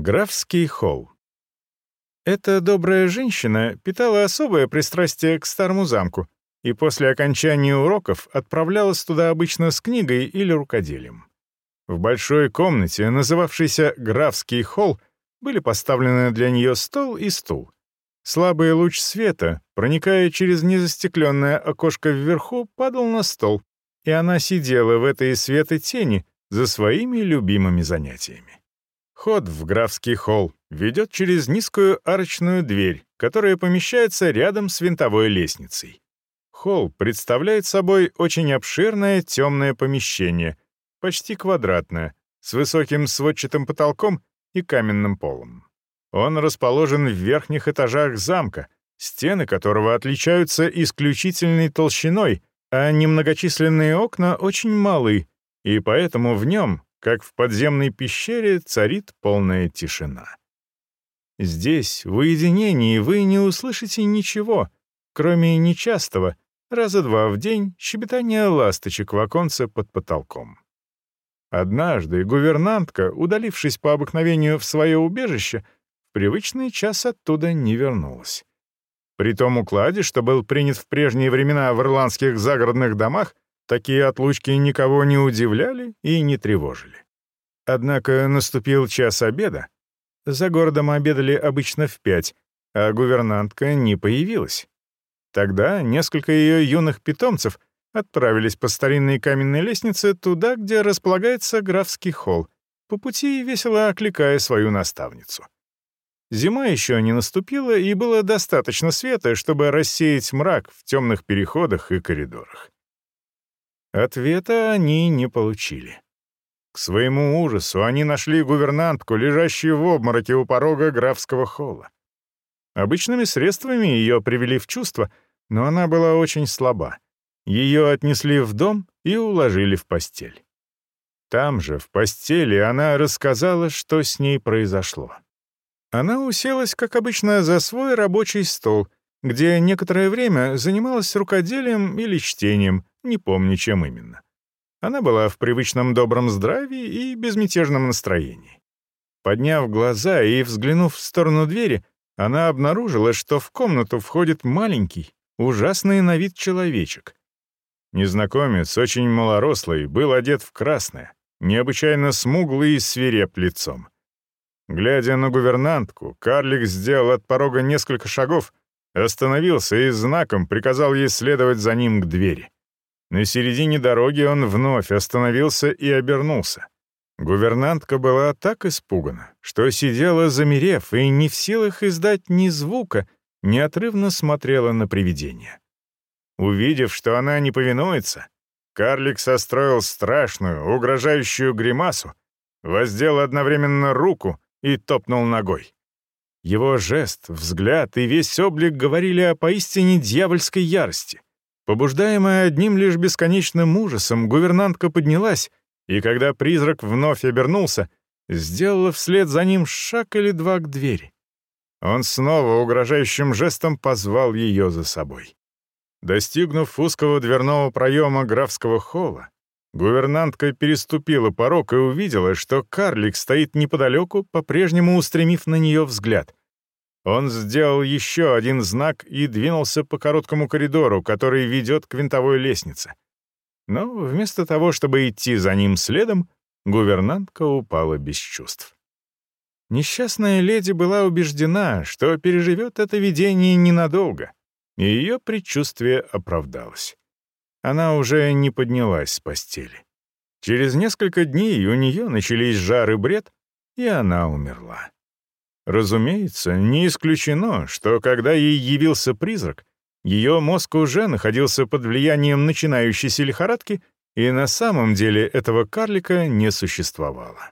Графский холл. Эта добрая женщина питала особое пристрастие к старому замку и после окончания уроков отправлялась туда обычно с книгой или рукоделием. В большой комнате, называвшейся «Графский холл», были поставлены для нее стол и стул. Слабый луч света, проникая через незастекленное окошко вверху, падал на стол, и она сидела в этой светотени за своими любимыми занятиями. Ход в графский холл ведет через низкую арочную дверь, которая помещается рядом с винтовой лестницей. Холл представляет собой очень обширное темное помещение, почти квадратное, с высоким сводчатым потолком и каменным полом. Он расположен в верхних этажах замка, стены которого отличаются исключительной толщиной, а немногочисленные окна очень малы, и поэтому в нем как в подземной пещере царит полная тишина. Здесь, в уединении, вы не услышите ничего, кроме нечастого, раза два в день, щебетания ласточек в оконце под потолком. Однажды гувернантка, удалившись по обыкновению в свое убежище, в привычный час оттуда не вернулась. При том укладе, что был принят в прежние времена в ирландских загородных домах, Такие отлучки никого не удивляли и не тревожили. Однако наступил час обеда. За городом обедали обычно в пять, а гувернантка не появилась. Тогда несколько ее юных питомцев отправились по старинной каменной лестнице туда, где располагается графский холл, по пути весело окликая свою наставницу. Зима еще не наступила, и было достаточно света, чтобы рассеять мрак в темных переходах и коридорах. Ответа они не получили. К своему ужасу они нашли гувернантку, лежащую в обмороке у порога графского холла. Обычными средствами ее привели в чувство, но она была очень слаба. Ее отнесли в дом и уложили в постель. Там же, в постели, она рассказала, что с ней произошло. Она уселась, как обычно, за свой рабочий стол, где некоторое время занималась рукоделием или чтением, не помню, чем именно. Она была в привычном добром здравии и безмятежном настроении. Подняв глаза и взглянув в сторону двери, она обнаружила, что в комнату входит маленький, ужасный на вид человечек. Незнакомец, очень малорослый, был одет в красное, необычайно смуглый и свиреп лицом. Глядя на гувернантку, карлик сделал от порога несколько шагов, остановился и знаком приказал ей следовать за ним к двери. На середине дороги он вновь остановился и обернулся. Гувернантка была так испугана, что сидела замерев и не в силах издать ни звука, неотрывно смотрела на привидение. Увидев, что она не повинуется, карлик состроил страшную, угрожающую гримасу, воздел одновременно руку и топнул ногой. Его жест, взгляд и весь облик говорили о поистине дьявольской ярости — Побуждаемая одним лишь бесконечным ужасом, гувернантка поднялась, и когда призрак вновь обернулся, сделала вслед за ним шаг или два к двери. Он снова угрожающим жестом позвал ее за собой. Достигнув узкого дверного проема графского холла, гувернантка переступила порог и увидела, что карлик стоит неподалеку, по-прежнему устремив на нее взгляд — он сделал еще один знак и двинулся по короткому коридору, который ведет к винтовой лестнице. Но вместо того, чтобы идти за ним следом, гувернантка упала без чувств. Несчастная леди была убеждена, что переживет это видение ненадолго, и ее предчувствие оправдалось. Она уже не поднялась с постели. Через несколько дней у нее начались жар и бред, и она умерла. Разумеется, не исключено, что когда ей явился призрак, ее мозг уже находился под влиянием начинающейся лихорадки, и на самом деле этого карлика не существовало.